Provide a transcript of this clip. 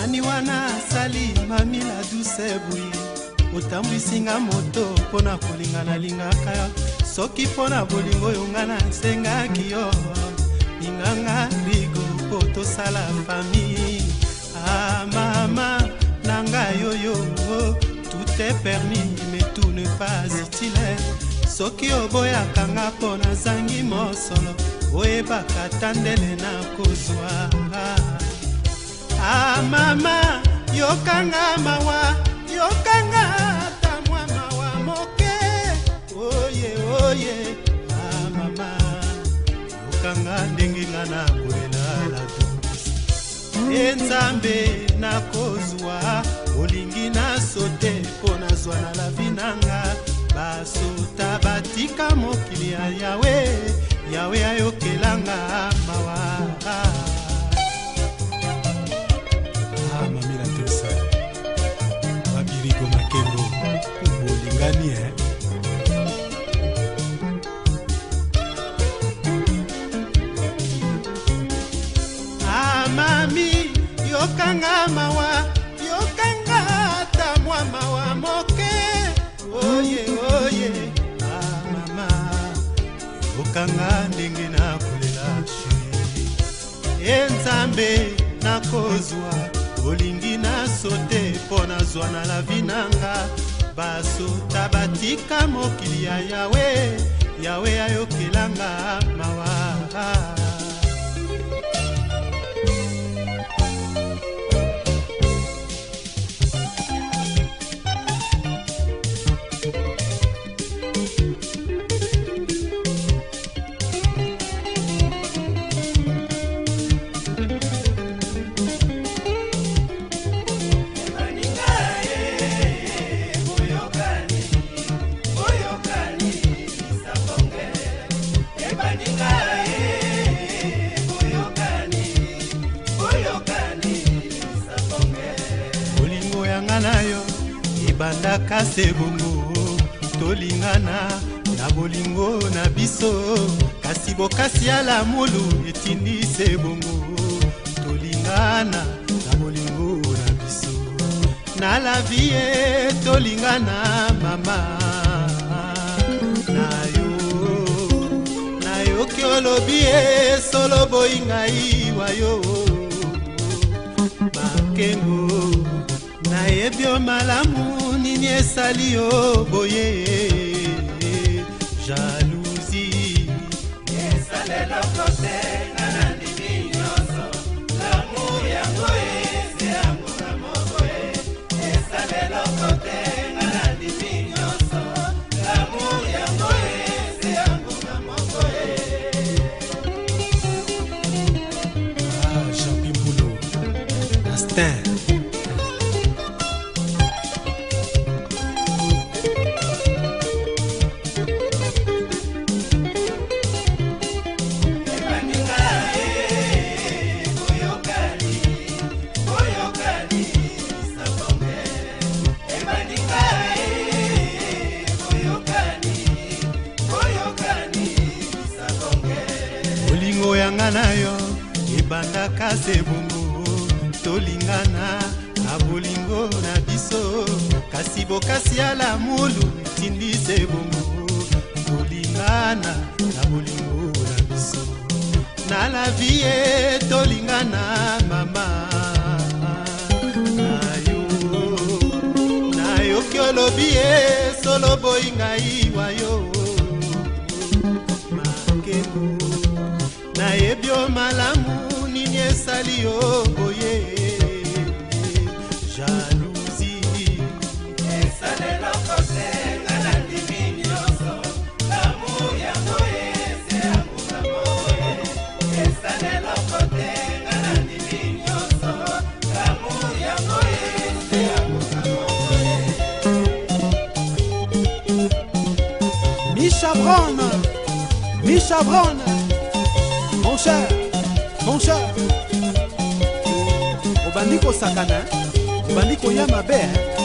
nani wana asali mami la duse bwi otambwisinga moto mpo na kolinga nalingaka soki mpo na bolingo oyo nga na nsengaki yo linganga rigo mpo tosala fami ah mama na ngai oyo oh, tout est permis mais tout ne pas utile soki oboyaka nga mpo nazangi mosolo oyebaka ta ndele nakozwa ah. ah mama yokanga mawa yokanga tamwa mawa moke oye oye ah mama yokanga ndenge nga na kolelala e eh, nzambe nakozwa olingi nasote mpo nazwa na lavi nanga basota batika mokili ya yawe yawe ayokelanga mawa yokanga mawa yokanga ata mwa mawa moke oye oye amama ah, yokanga ndenge nakolela sheri e eh, nzambe nakozwa olingi nasote mpo nazwa na lavi nanga basota batika mokili ya yawe yawe ayokelanga mawa yanga na yo ebandaka se bongo tolingana na bolingo na biso kasi bokasi ya lamulu etindi se bongo tolingana na bolingo na biso na lavi ye tolingana mama na yo nayoki olobi ye solo boyingai wayo makengo oyebi yo malamu nini esali yo boye jalousi esaleloko te nanandimi nyonso lamu yango ese yango na moko e esaleloko te nanandimi nyonso lamu yango ese yango na moko e ah jean pimbulo astin kolingana na yo ebandaka se bongo tolingana na bolingo na biso kasi bokasi ya lamulu tindi se bongo tolingana na bolingo na biso na la vie tolingana mama nayoki olobi ye solo boyi ngai wayo yo malamu nini esali yo boye jalousi esaleloko te Misha Brown, Misha Brown. cher mon cher obandi kosakana obandi koya mabe